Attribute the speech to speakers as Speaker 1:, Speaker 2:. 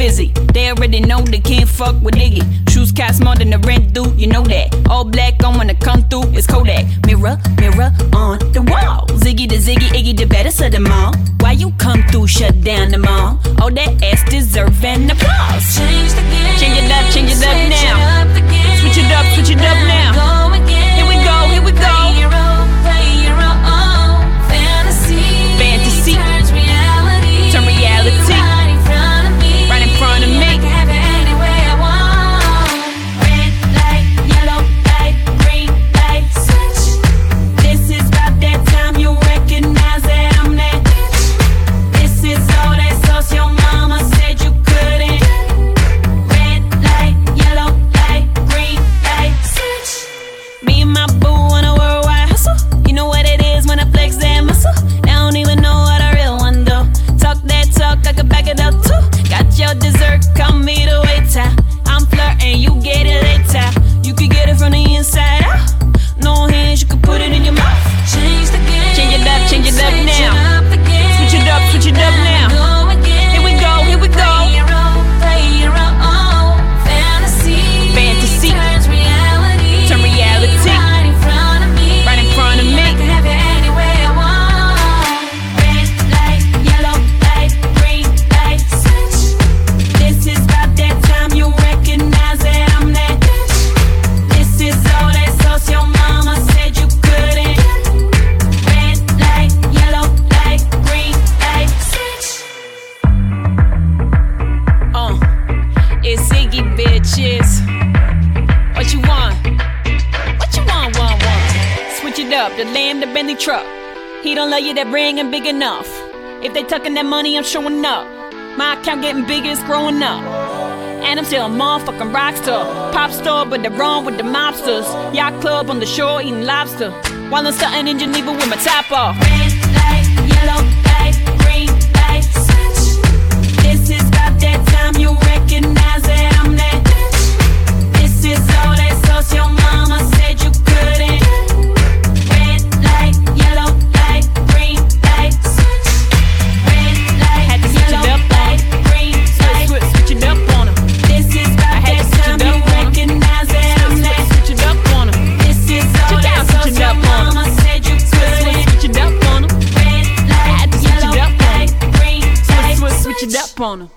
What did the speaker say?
Speaker 1: fizzy. They already know they can't fuck with Iggy. Shoes cost more than the rent due, you know that. All black, I'm gonna come through, it's Kodak. Mirror, mirror on the wall. Ziggy the Ziggy, Iggy the better. So them all. Why you come through, shut down the mall? All that ass deserving applause.
Speaker 2: Change the game.
Speaker 1: Change it up, change it up now. Switch it up, switch it up now. bitches. What you want? What you want, want, want? Switch it up, the lamb, the Bentley truck. He don't love you, that ring ain't big enough. If they tucking that money, I'm showing up. My account getting bigger, it's growing up. And I'm still a motherfucking rockstar. Pop star, but they're wrong with the mobsters. Yacht club on the shore eating lobster. While I'm stunting in Geneva with my top off.
Speaker 3: expondo.